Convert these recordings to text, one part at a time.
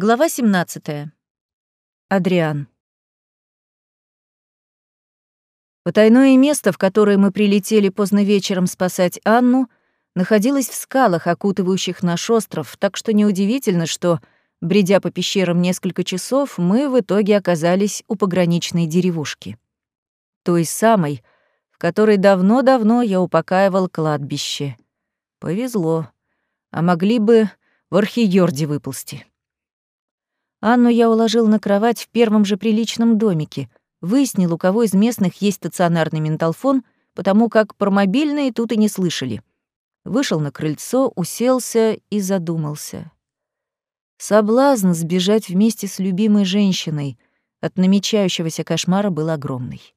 Глава 17. Адриан. Потайное место, в которое мы прилетели поздно вечером спасать Анну, находилось в скалах, окутывающих наш остров, так что неудивительно, что, бредя по пещерам несколько часов, мы в итоге оказались у пограничной деревушки. Той самой, в которой давно-давно я упокаивал кладбище. Повезло. А могли бы в Архиёрде выползти. Анну я уложил на кровать в первом же приличном домике, выяснил, у кого из местных есть стационарный менталфон, потому как про мобильные тут и не слышали. Вышел на крыльцо, уселся и задумался. Соблазн сбежать вместе с любимой женщиной от намечающегося кошмара был огромный.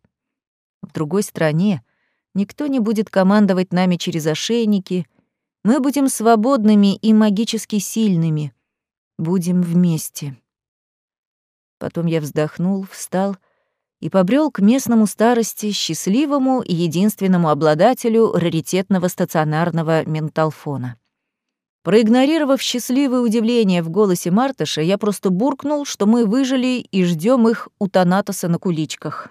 В другой стране никто не будет командовать нами через ошейники, мы будем свободными и магически сильными, будем вместе. Потом я вздохнул, встал и побрел к местному старости, счастливому и единственному обладателю раритетного стационарного менталфона. Проигнорировав счастливое удивление в голосе Мартыша, я просто буркнул, что мы выжили и ждем их у Танатоса на куличках.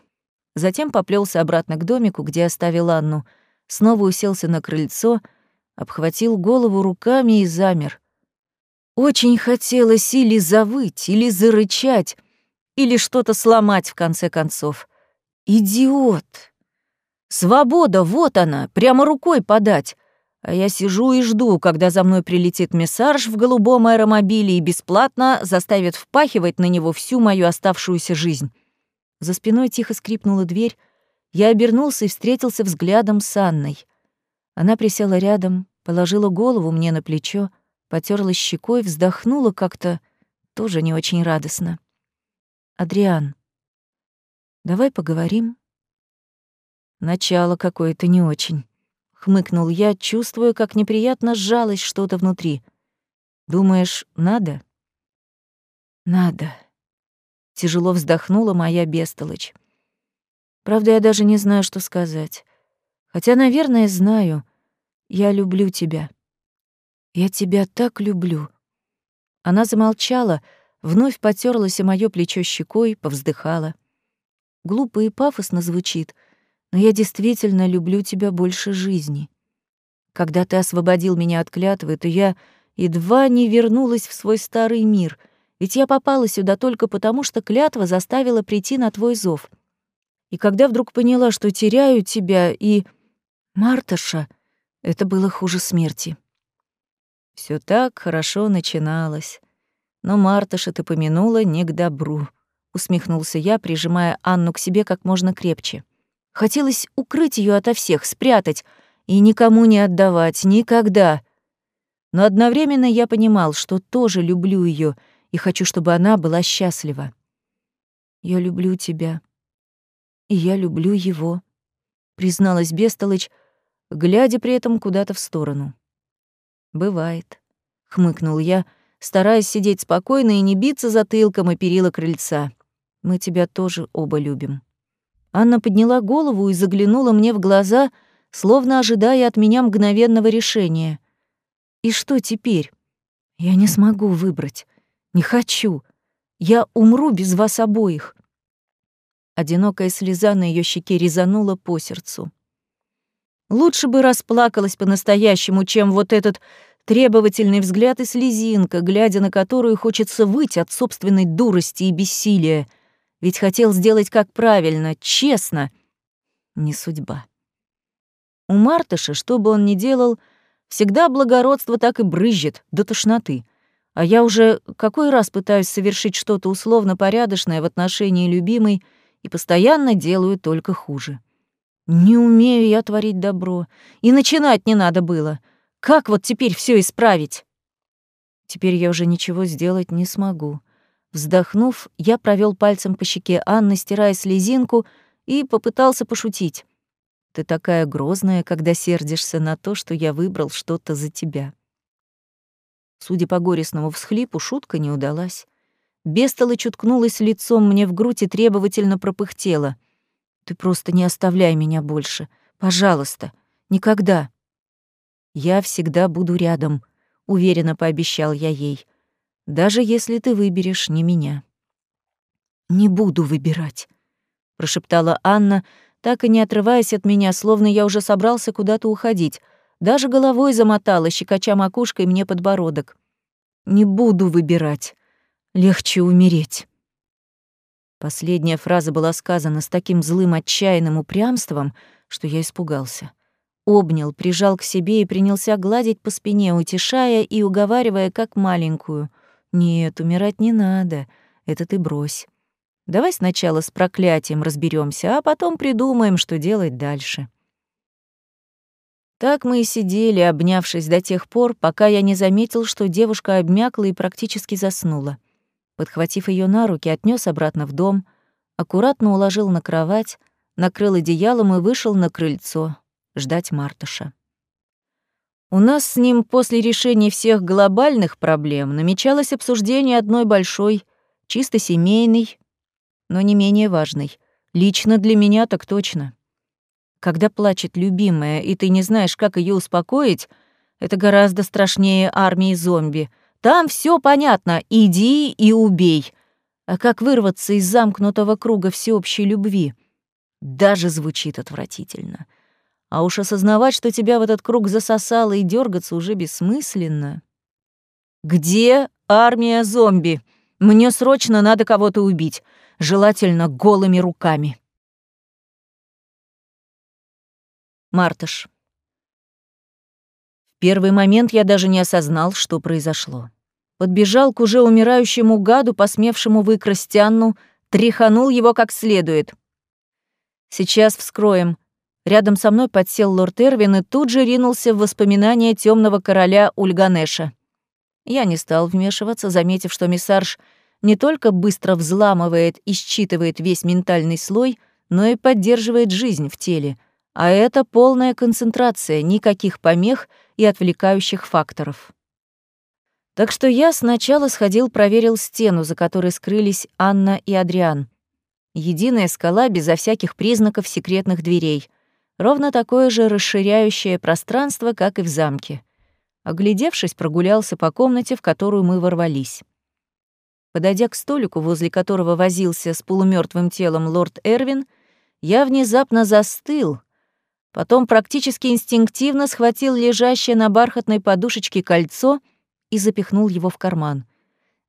Затем поплелся обратно к домику, где оставил Анну, снова уселся на крыльцо, обхватил голову руками и замер. Очень хотелось или завыть, или зарычать, или что-то сломать в конце концов. Идиот! Свобода, вот она, прямо рукой подать. А я сижу и жду, когда за мной прилетит мессарж в голубом аэромобиле и бесплатно заставит впахивать на него всю мою оставшуюся жизнь. За спиной тихо скрипнула дверь. Я обернулся и встретился взглядом с Анной. Она присела рядом, положила голову мне на плечо, потерлась щекой, вздохнула как-то тоже не очень радостно. Адриан, давай поговорим. Начало какое-то не очень. Хмыкнул я, чувствуя, как неприятно сжалось что-то внутри. Думаешь, надо? Надо. Тяжело вздохнула моя бестолочь. Правда, я даже не знаю, что сказать. Хотя, наверное, знаю. Я люблю тебя. Я тебя так люблю. Она замолчала, Вновь потерлась о моё плечо щекой, повздыхала. Глупо и пафосно звучит, но я действительно люблю тебя больше жизни. Когда ты освободил меня от клятвы, то я едва не вернулась в свой старый мир, ведь я попала сюда только потому, что клятва заставила прийти на твой зов. И когда вдруг поняла, что теряю тебя и... Марташа, это было хуже смерти. Все так хорошо начиналось. Но Мартыша ты помянула не к добру, усмехнулся я, прижимая Анну к себе как можно крепче. Хотелось укрыть ее ото всех, спрятать и никому не отдавать, никогда. Но одновременно я понимал, что тоже люблю ее и хочу, чтобы она была счастлива. Я люблю тебя. И я люблю его, призналась Бестолыч, глядя при этом куда-то в сторону. Бывает, хмыкнул я, — стараясь сидеть спокойно и не биться затылком и перила крыльца. Мы тебя тоже оба любим. Анна подняла голову и заглянула мне в глаза, словно ожидая от меня мгновенного решения. И что теперь? Я не смогу выбрать. Не хочу. Я умру без вас обоих. Одинокая слеза на ее щеке резанула по сердцу. Лучше бы расплакалась по-настоящему, чем вот этот требовательный взгляд и слезинка, глядя на которую хочется выть от собственной дурости и бессилия. Ведь хотел сделать как правильно, честно. Не судьба. У Мартыша, что бы он ни делал, всегда благородство так и брызжет до тошноты. А я уже какой раз пытаюсь совершить что-то условно порядочное в отношении любимой и постоянно делаю только хуже. Не умею я творить добро, и начинать не надо было — как вот теперь все исправить? Теперь я уже ничего сделать не смогу. Вздохнув, я провел пальцем по щеке Анны, стирая слезинку, и попытался пошутить. Ты такая грозная, когда сердишься на то, что я выбрал что-то за тебя. Судя по горестному всхлипу, шутка не удалась. Бестолочь уткнулась лицом мне в грудь и требовательно пропыхтела. «Ты просто не оставляй меня больше. Пожалуйста. Никогда». «Я всегда буду рядом», — уверенно пообещал я ей. Даже если ты выберешь не меня. Не буду выбирать, прошептала Анна, так и не отрываясь от меня, словно я уже собрался куда-то уходить. Даже головой замотала, щекоча макушкой мне подбородок. Не буду выбирать. Легче умереть. Последняя фраза была сказана с таким злым отчаянным упрямством, что я испугался. Обнял, прижал к себе и принялся гладить по спине, утешая и уговаривая как маленькую. «Нет, умирать не надо, это ты брось. Давай сначала с проклятием разберемся, а потом придумаем, что делать дальше». Так мы и сидели, обнявшись до тех пор, пока я не заметил, что девушка обмякла и практически заснула. Подхватив ее на руки, отнес обратно в дом, аккуратно уложил на кровать, накрыл одеялом и вышел на крыльцо ждать Мартыша. У нас с ним после решения всех глобальных проблем намечалось обсуждение одной большой, чисто семейной, но не менее важной. Лично для меня так точно. Когда плачет любимая, и ты не знаешь, как ее успокоить, это гораздо страшнее армии зомби. Там все понятно, иди и убей. А как вырваться из замкнутого круга всеобщей любви? Даже звучит отвратительно. А уж осознавать, что тебя в этот круг засосало и дергаться уже бессмысленно. «Где армия зомби? Мне срочно надо кого-то убить, желательно голыми руками». Мартыш. В первый момент я даже не осознал, что произошло. Подбежал к уже умирающему гаду, посмевшему выкрасть Анну, тряханул его как следует. «Сейчас вскроем». Рядом со мной подсел лорд Эрвин и тут же ринулся в воспоминания темного короля Ульганеша. Я не стал вмешиваться, заметив, что миссарж не только быстро взламывает и считывает весь ментальный слой, но и поддерживает жизнь в теле — а это полная концентрация, никаких помех и отвлекающих факторов. Так что я сначала сходил, проверил стену, за которой скрылись Анна и Адриан. Единая скала безо всяких признаков секретных дверей. Ровно такое же расширяющее пространство, как и в замке. Оглядевшись, прогулялся по комнате, в которую мы ворвались. Подойдя к столику, возле которого возился с полумертвым телом лорд Эрвин, я внезапно застыл, Потом практически инстинктивно схватил лежащее на бархатной подушечке кольцо и запихнул его в карман.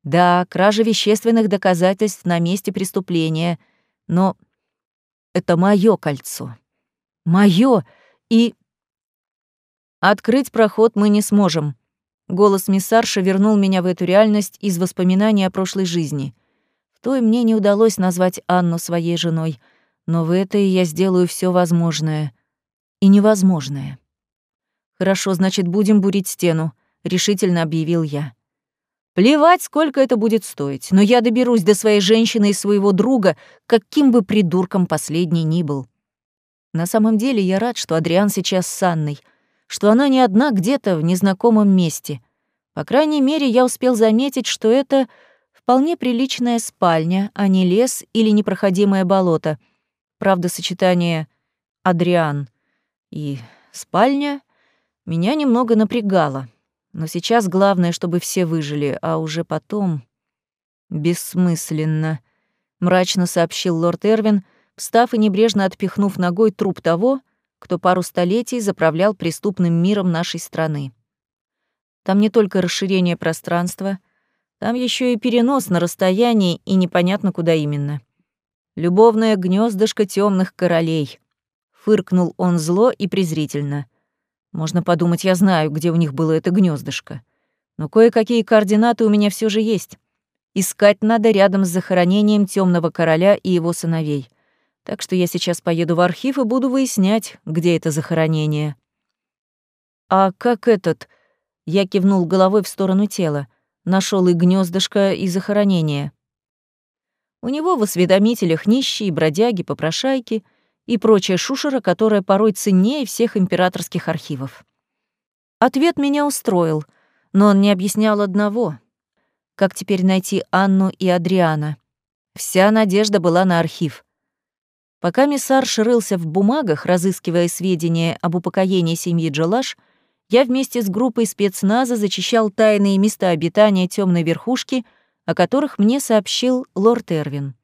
Да, кража вещественных доказательств на месте преступления, но это моё кольцо. Моё и... Открыть проход мы не сможем. Голос миссарша вернул меня в эту реальность из воспоминаний о прошлой жизни. В той мне не удалось назвать Анну своей женой, но в этой я сделаю все возможное — и невозможное. «Хорошо, значит, будем бурить стену», — решительно объявил я. «Плевать, сколько это будет стоить, но я доберусь до своей женщины и своего друга, каким бы придурком последний ни был». На самом деле я рад, что Адриан сейчас с Анной, что она не одна где-то в незнакомом месте. По крайней мере, я успел заметить, что это вполне приличная спальня, а не лес или непроходимое болото. Правда, сочетание «Адриан» И спальня меня немного напрягала. Но сейчас главное, чтобы все выжили, а уже потом... Бессмысленно, мрачно сообщил лорд Эрвин, встав и небрежно отпихнув ногой труп того, кто пару столетий заправлял преступным миром нашей страны. Там не только расширение пространства, там еще и перенос на расстоянии и непонятно куда именно. Любовное гнездышко темных королей. Фыркнул он зло и презрительно. Можно подумать, я знаю, где у них было это гнездышко. Но кое-какие координаты у меня все же есть. Искать надо рядом с захоронением темного короля и его сыновей. Так что я сейчас поеду в архив и буду выяснять, где это захоронение. А как этот? Я кивнул головой в сторону тела. Нашел и гнездышко, и захоронение. У него в осведомителях нищие, бродяги, попрошайки — и прочая шушера, которая порой ценнее всех императорских архивов. Ответ меня устроил, но он не объяснял одного. Как теперь найти Анну и Адриана? Вся надежда была на архив. Пока миссар ширился в бумагах, разыскивая сведения об упокоении семьи Джалаш, я вместе с группой спецназа зачищал тайные места обитания темной верхушки, о которых мне сообщил лорд Эрвин.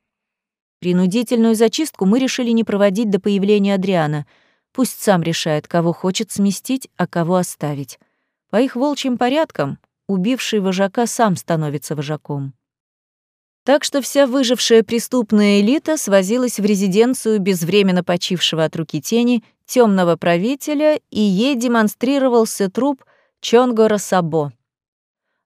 Принудительную зачистку мы решили не проводить до появления Адриана. Пусть сам решает, кого хочет сместить, а кого оставить. По их волчьим порядкам убивший вожака сам становится вожаком. Так что вся выжившая преступная элита свозилась в резиденцию безвременно почившего от руки тени темного правителя, и ей демонстрировался труп Чонгора Сабо.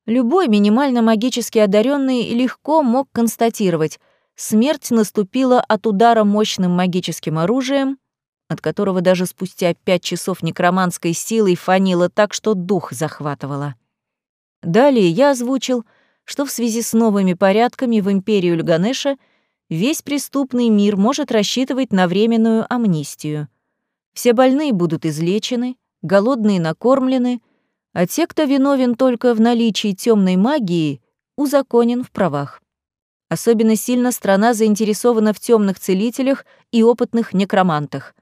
Любой минимально магически одаренный легко мог констатировать, смерть наступила от удара мощным магическим оружием, от которого даже спустя пять часов некроманской силой фанило так, что дух захватывало. Далее я озвучил, что в связи с новыми порядками в империю Льганеша весь преступный мир может рассчитывать на временную амнистию. Все больные будут излечены, голодные накормлены, а те, кто виновен только в наличии темной магии, узаконен в правах. Особенно сильно страна заинтересована в темных целителях и опытных некромантах.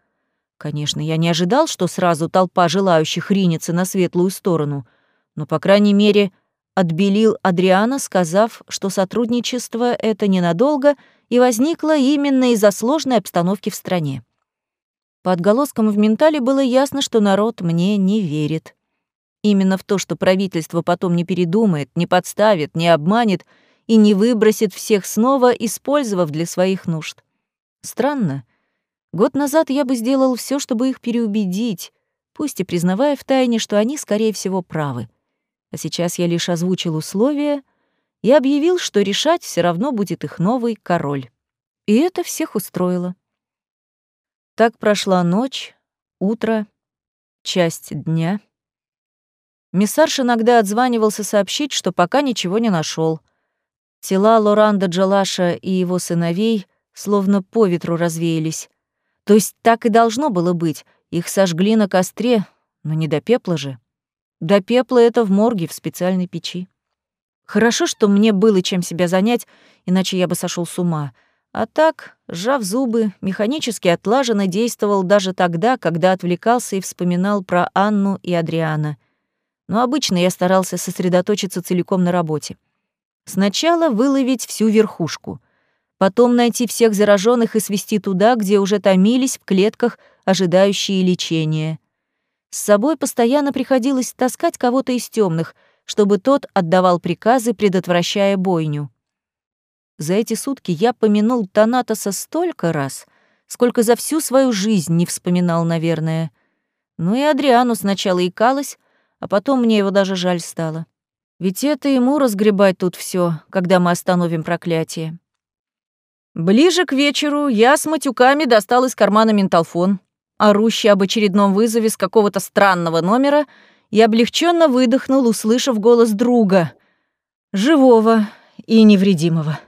Конечно, я не ожидал, что сразу толпа желающих ринется на светлую сторону, но, по крайней мере, отбелил Адриана, сказав, что сотрудничество это ненадолго и возникло именно из-за сложной обстановки в стране. По отголоскам в ментале было ясно, что народ мне не верит. Именно в то, что правительство потом не передумает, не подставит, не обманет — и не выбросит всех снова, использовав для своих нужд. Странно. Год назад я бы сделал все, чтобы их переубедить, пусть и признавая в тайне, что они, скорее всего, правы. А сейчас я лишь озвучил условия и объявил, что решать все равно будет их новый король. И это всех устроило. Так прошла ночь, утро, часть дня. Миссарш иногда отзванивался сообщить, что пока ничего не нашел. Тела Лоранда Джалаша и его сыновей словно по ветру развеялись. То есть так и должно было быть. Их сожгли на костре, но не до пепла же. До пепла это в морге в специальной печи. Хорошо, что мне было чем себя занять, иначе я бы сошел с ума. А так, сжав зубы, механически отлаженно действовал даже тогда, когда отвлекался и вспоминал про Анну и Адриана. Но обычно я старался сосредоточиться целиком на работе. Сначала выловить всю верхушку, потом найти всех зараженных и свести туда, где уже томились в клетках, ожидающие лечения. С собой постоянно приходилось таскать кого-то из темных, чтобы тот отдавал приказы, предотвращая бойню. За эти сутки я помянул Танатоса столько раз, сколько за всю свою жизнь не вспоминал, наверное. Ну и Адриану сначала икалась, а потом мне его даже жаль стало. Ведь это ему разгребать тут все, когда мы остановим проклятие. Ближе к вечеру я с матюками достал из кармана менталфон, орущий об очередном вызове с какого-то странного номера, и облегченно выдохнул, услышав голос друга, живого и невредимого.